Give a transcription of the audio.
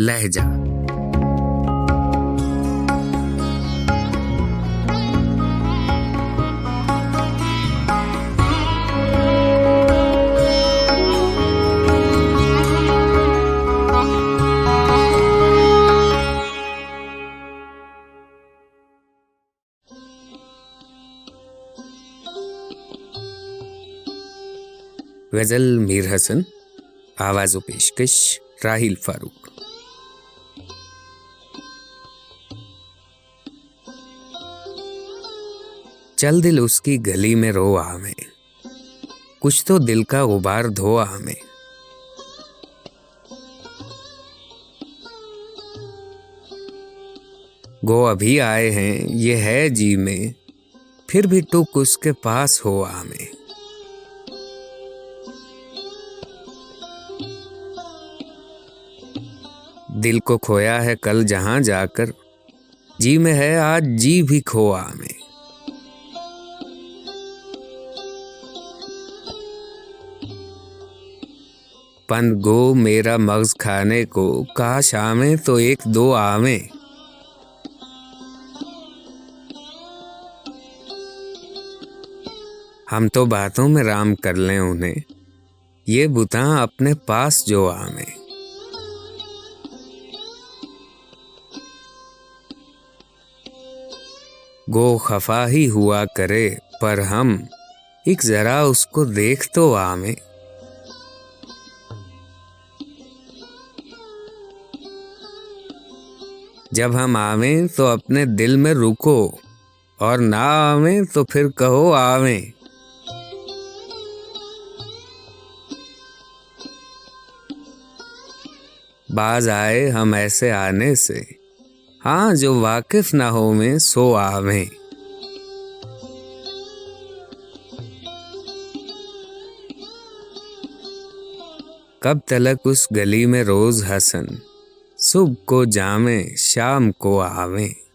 لہجہ۔ غزل میر حسن آواز و پیشکش راہیل فاروق۔ چل دل اس کی گلی میں رو میں کچھ تو دل کا غبار دھو میں گو ابھی آئے ہیں، یہ ہے جی میں۔ پھر بھی تو اس کے پاس ہو میں دل کو کھویا ہے کل جہاں جا کر۔ جی میں ہے، آج جی بھی کھوا میں پن گو میرا مغز کھانے کو۔ کاش آمیں تو ایک دو آمیں ہم تو باتوں میں رام کر لیں انہیں۔ یہ بتا اپنے پاس جو آمیں گو خفا ہی ہوا کرے، پر ہم ایک ذرا اس کو دیکھ تو آمیں جب ہم آویں تو اپنے دل میں رکو اور نہ آویں تو پھر کہو آویں۔ باز آئے ہم ایسے آنے سے۔ ہاں جو واقف نہ ہو میں سو آویں۔ کب تلک اس گلی میں روز حسن۔ صبح کو جامیں شام کو آویں۔